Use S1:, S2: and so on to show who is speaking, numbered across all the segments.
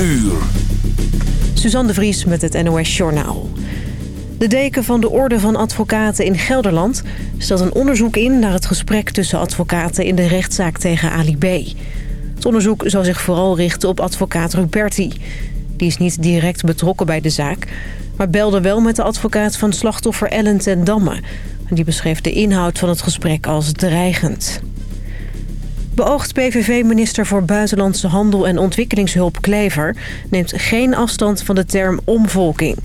S1: uur.
S2: Suzanne de Vries met het NOS Journaal. De deken van de Orde van Advocaten in Gelderland stelt een onderzoek in naar het gesprek tussen advocaten in de rechtszaak tegen Ali B. Het onderzoek zal zich vooral richten op advocaat Ruperti. Die is niet direct betrokken bij de zaak, maar belde wel met de advocaat van slachtoffer Ellen ten Damme. Die beschreef de inhoud van het gesprek als dreigend. Beoogd PVV-minister voor Buitenlandse Handel en Ontwikkelingshulp Klever... neemt geen afstand van de term omvolking.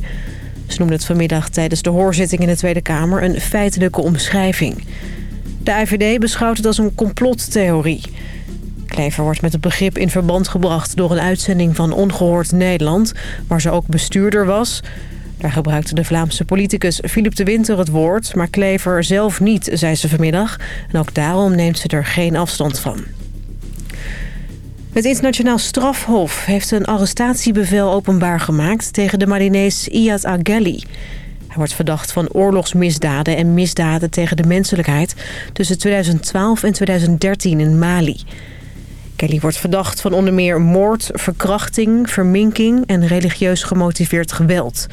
S2: Ze noemde het vanmiddag tijdens de hoorzitting in de Tweede Kamer een feitelijke omschrijving. De IVD beschouwt het als een complottheorie. Klever wordt met het begrip in verband gebracht door een uitzending van Ongehoord Nederland... waar ze ook bestuurder was... Daar gebruikte de Vlaamse politicus Philip de Winter het woord... maar Klever zelf niet, zei ze vanmiddag. En ook daarom neemt ze er geen afstand van. Het internationaal strafhof heeft een arrestatiebevel openbaar gemaakt... tegen de Malinees Iyad Agheli. Hij wordt verdacht van oorlogsmisdaden en misdaden tegen de menselijkheid... tussen 2012 en 2013 in Mali. Kelly wordt verdacht van onder meer moord, verkrachting, verminking... en religieus gemotiveerd geweld...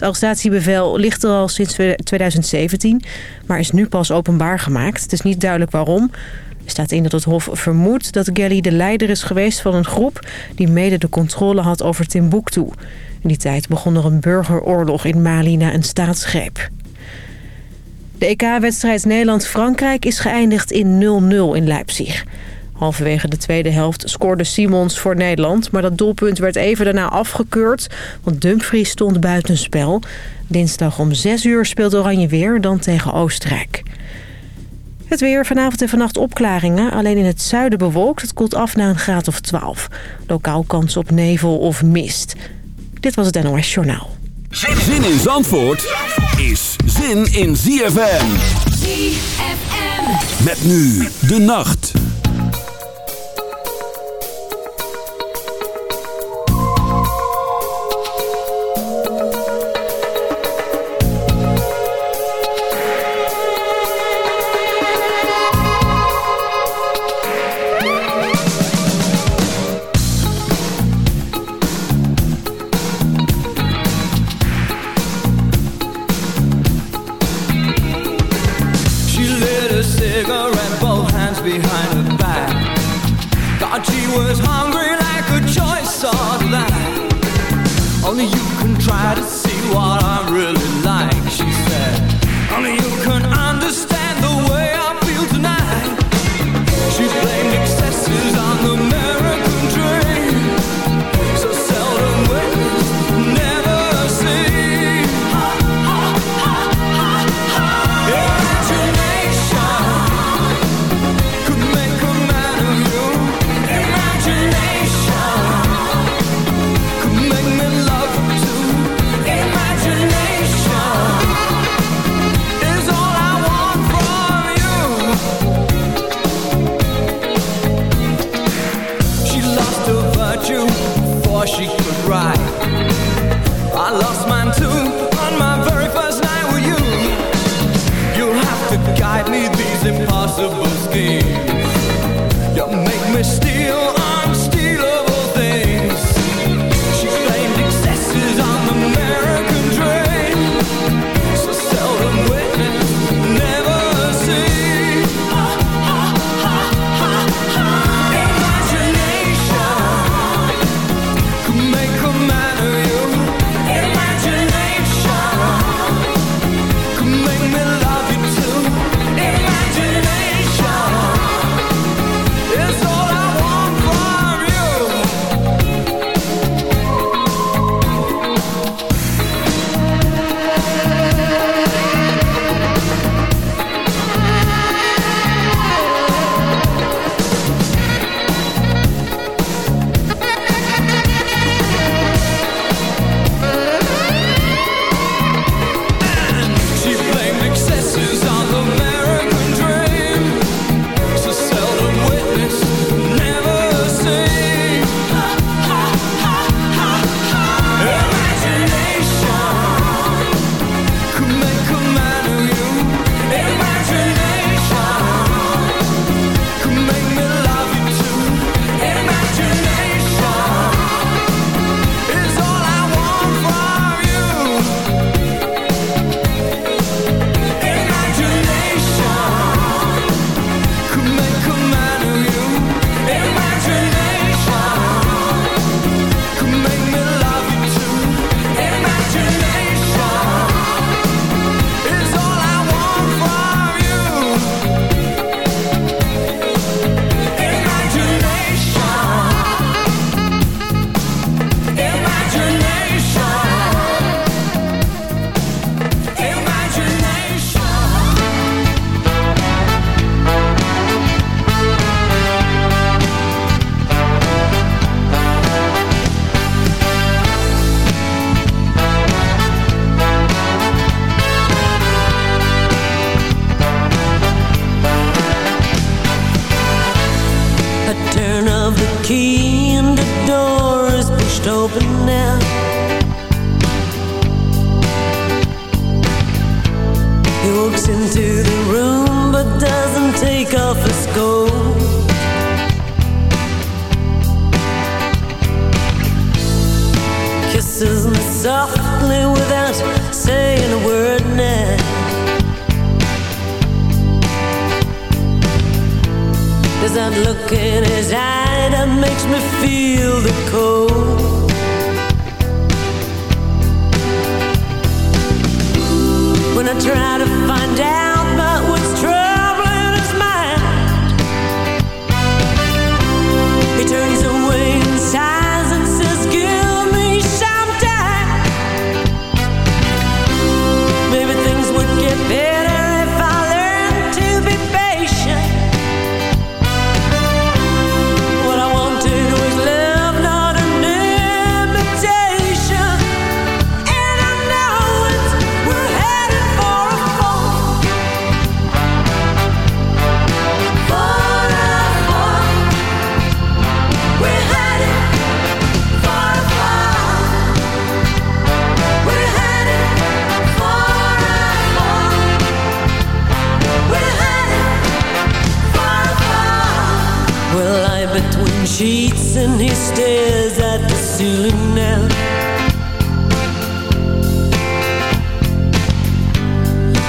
S2: Het arrestatiebevel ligt er al sinds 2017, maar is nu pas openbaar gemaakt. Het is niet duidelijk waarom. Er staat in dat het Hof vermoedt dat Gelly de leider is geweest van een groep... die mede de controle had over Timbuktu. In die tijd begon er een burgeroorlog in Mali na een staatsgreep. De EK-wedstrijd Nederland-Frankrijk is geëindigd in 0-0 in Leipzig. Halverwege de tweede helft scoorde Simons voor Nederland... maar dat doelpunt werd even daarna afgekeurd... want Dumfries stond buitenspel. Dinsdag om 6 uur speelt Oranje weer, dan tegen Oostenrijk. Het weer, vanavond en vannacht opklaringen. Alleen in het zuiden bewolkt. Het koelt af naar een graad of 12. Lokaal kans op nevel of mist. Dit was het NOS Journaal.
S1: Zin in Zandvoort is zin in ZFM. ZFM. Met nu de nacht.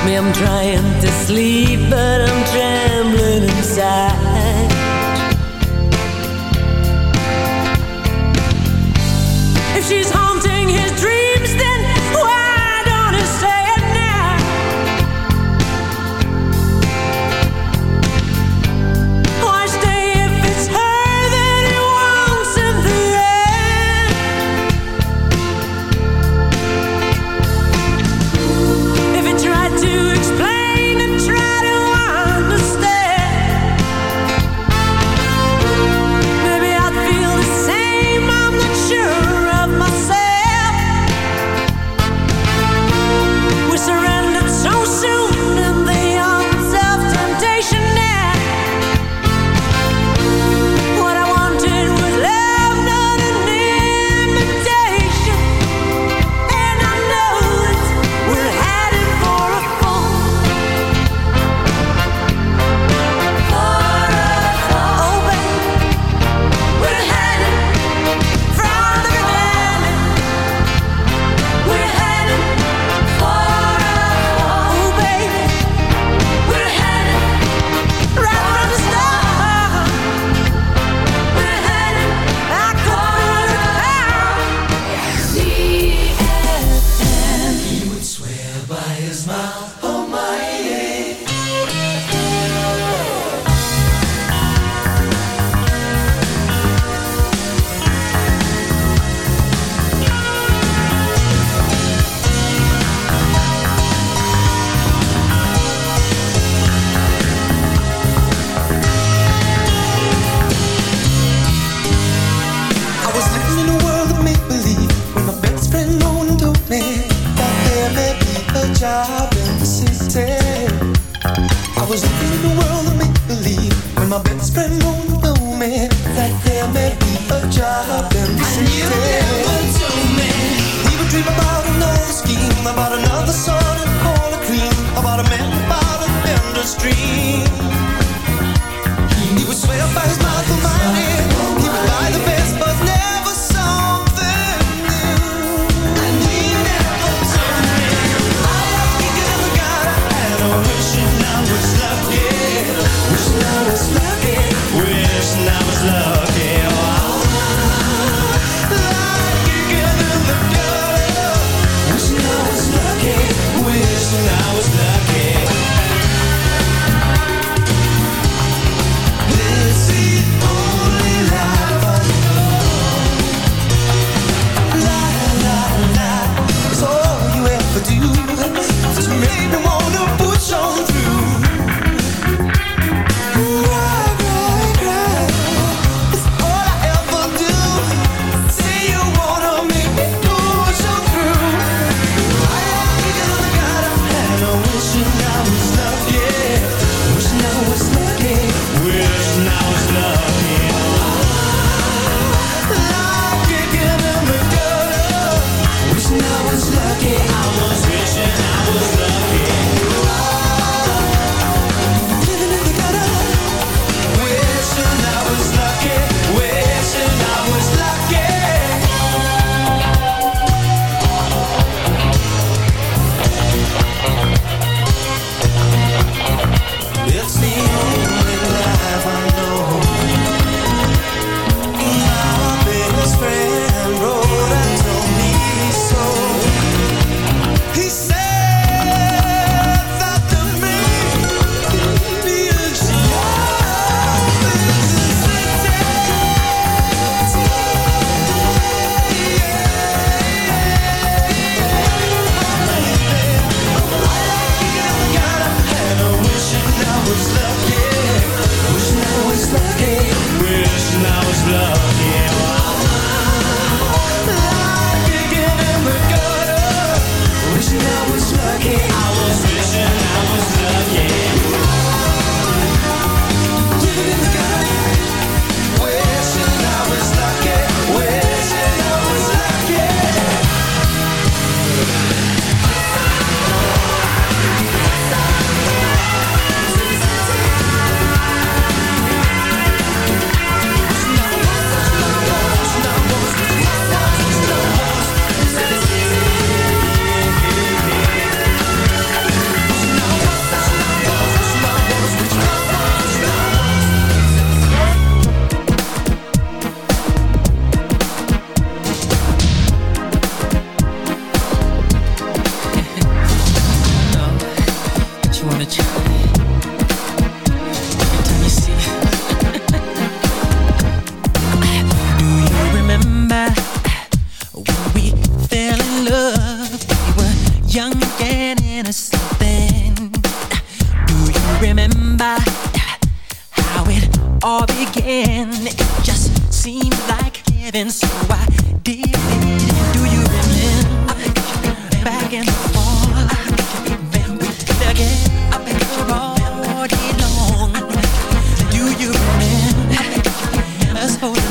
S3: Me, I'm trying to sleep, remember how it all began. It just seemed like heaven, so I did it. Do you remember back in the fall? We did again all day long. Do you remember us holding?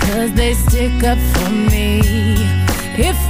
S3: Cause they stick up for me. If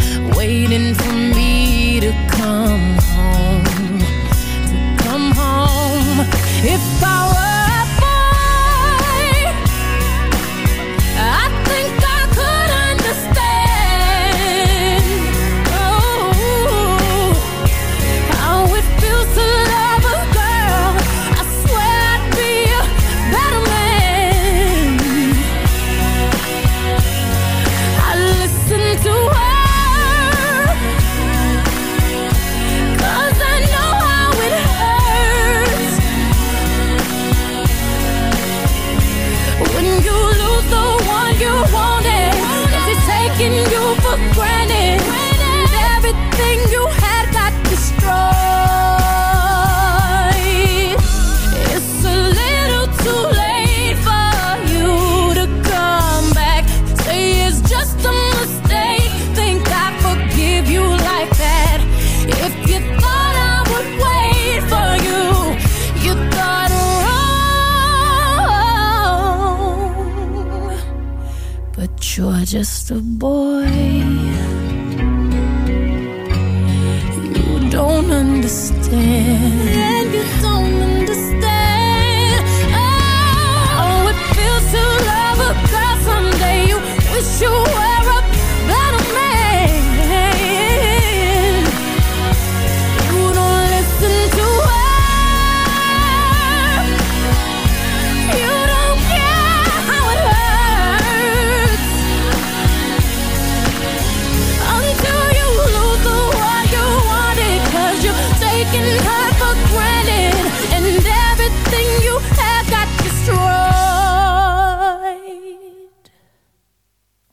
S4: waiting for me to come home, to come home. If I just a boy. You don't understand.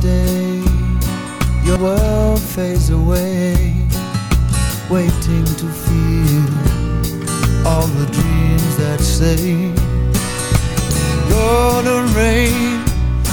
S5: day, your world fades away. waiting to feel all the dreams that say golden rain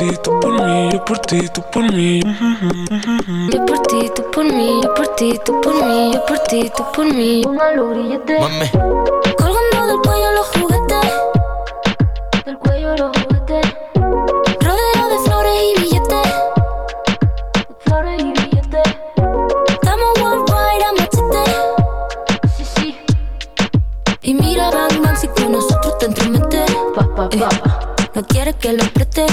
S6: ti, tú por mí, yo por ti, tú por mí. Yo por ti, tú por mí,
S7: yo por ti, tú por mí, yo por ti, tú por mí. Póngalo grillete.
S5: Mami.
S7: Colgando del cuello los juguetes. Del cuello los juguetes. Rodeo de flores y billetes. De flores y billetes. Estamos worldwide a machete. Sí, sí. Y mira, bang, bang, si con nosotros te entromete. Pa, pa, pa. No quieres que lo preste.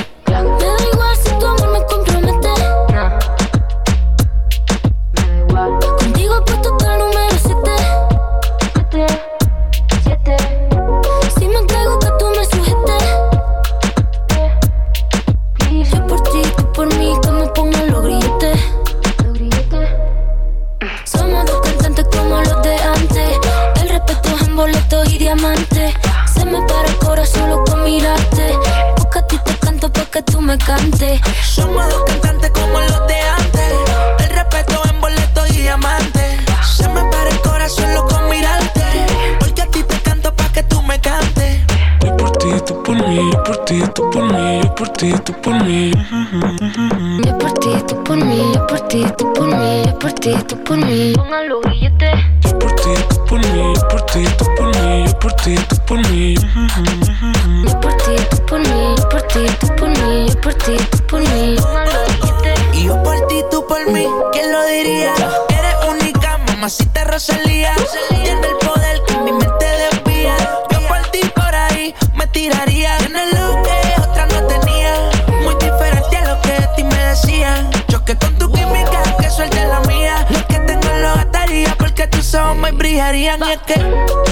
S8: Brillarían. Y es que,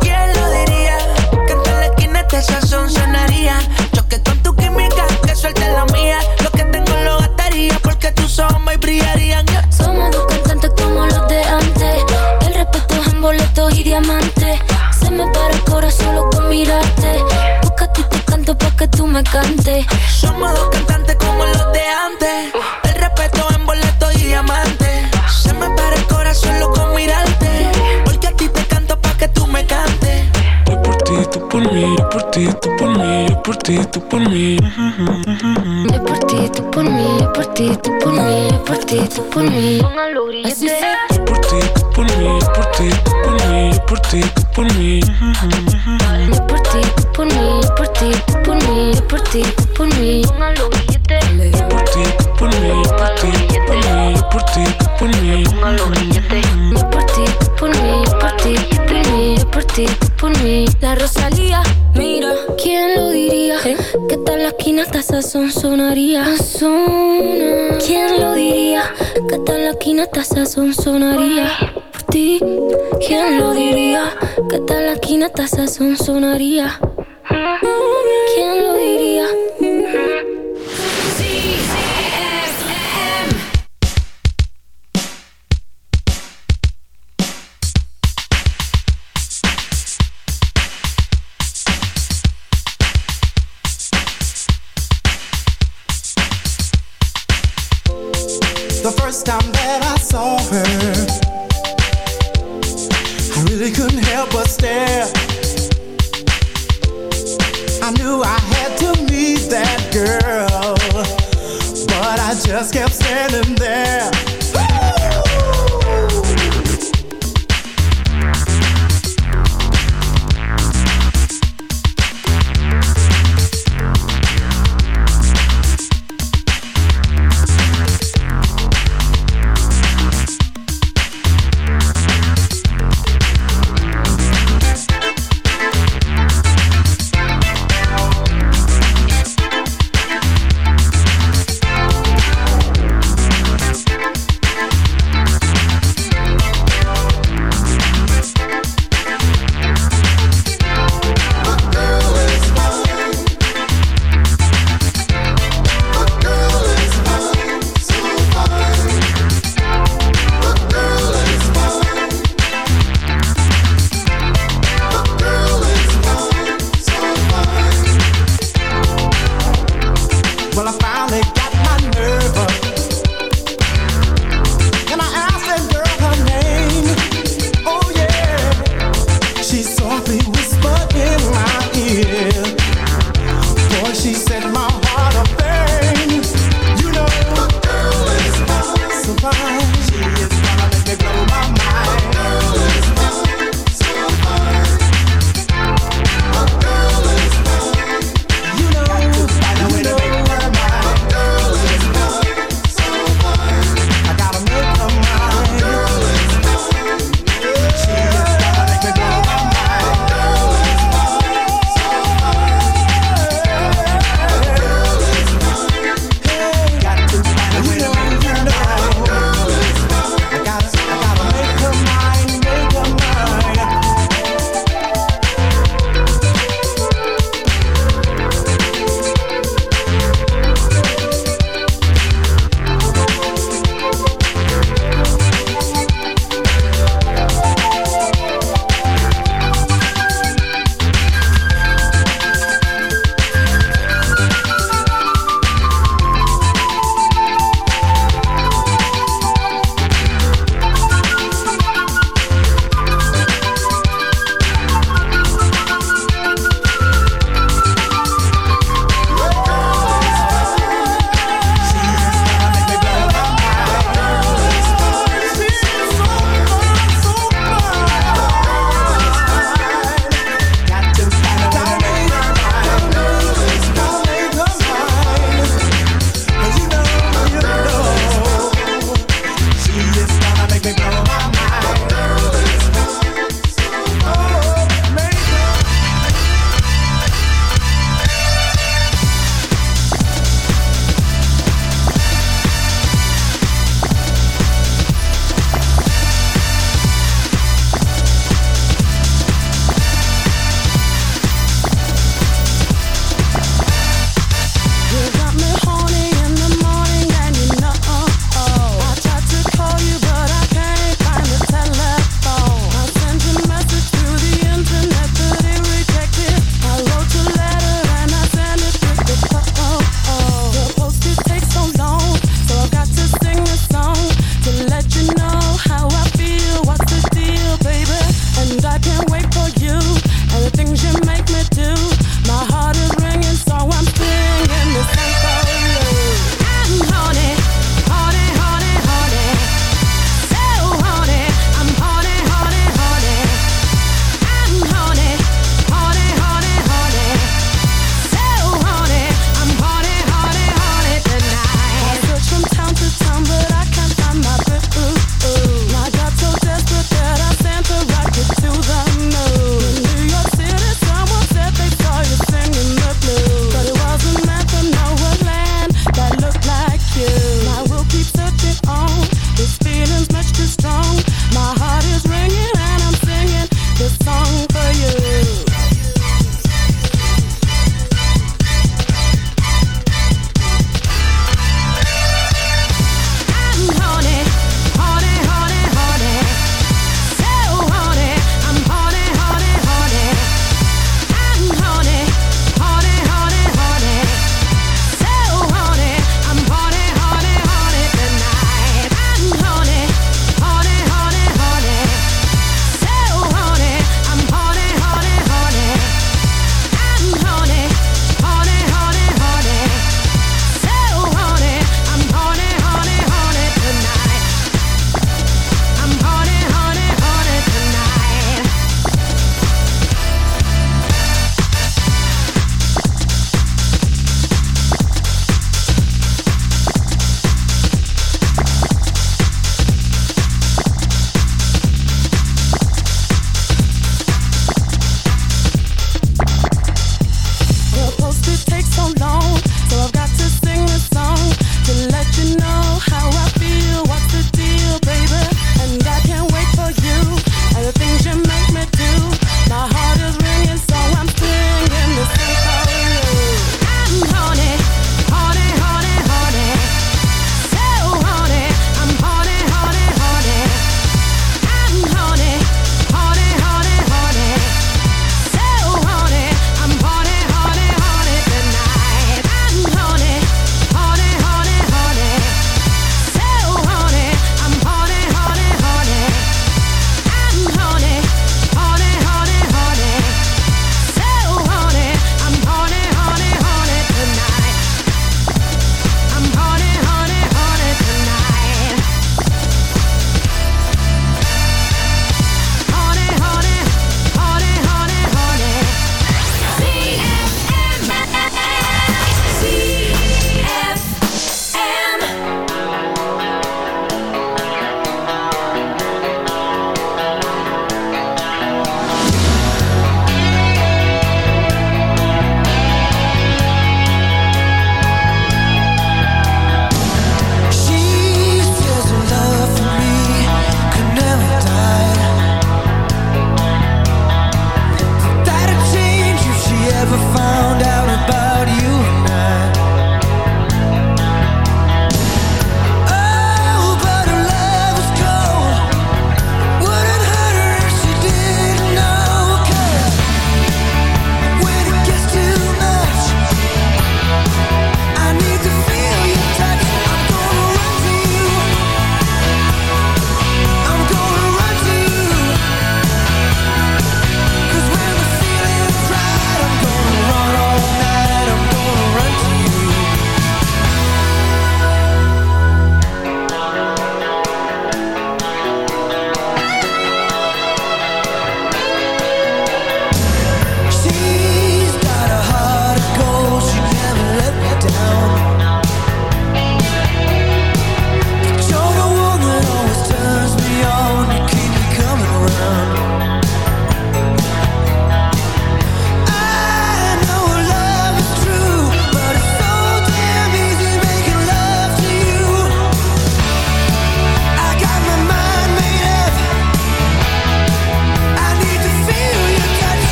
S8: ¿quién lo diría? Que en la esquina este sazón sonaría. Choque con tu química, que suelte la mía. Lo que tengo lo gastaría porque tus ojos me brillarían. Yeah.
S7: Somos dos cantantes como los de antes. El respeto es en boletos y diamantes. Se me para el corazón solo con mirarte. Porque a ti te canto pa' que tú me cantes.
S8: Somos dos cantantes ti, tú
S6: por mí, yo por ti, tú por mí. Yo por ti, tú por mí,
S7: yo por ti, tú por mí, yo por ti, tú por mí. Los grilletes.
S6: Yo por ti, tú por mí, yo por ti, tú por mí, yo por ti, tú por mí.
S7: Yo por ti, tú por mí, yo por ti, tú por mí, yo por ti, tú por mí.
S6: Yo por ti, tú por mí, yo por ti, tú por mí, yo por ti, tú por mí.
S7: Yo por ti, tú por mí, yo por ti, tú por mí, yo por ti, tú por mí. La Rosalía, esquina hasta sazón sonaría. Sazona. ¿Quién lo diría? Que tal la esquina hasta sazón sonaría. Por ti, ¿quién lo diría? Que tal la esquina hasta sazón sonaría.
S5: Really couldn't help but stare. I knew I had to meet that girl, but I just kept standing there.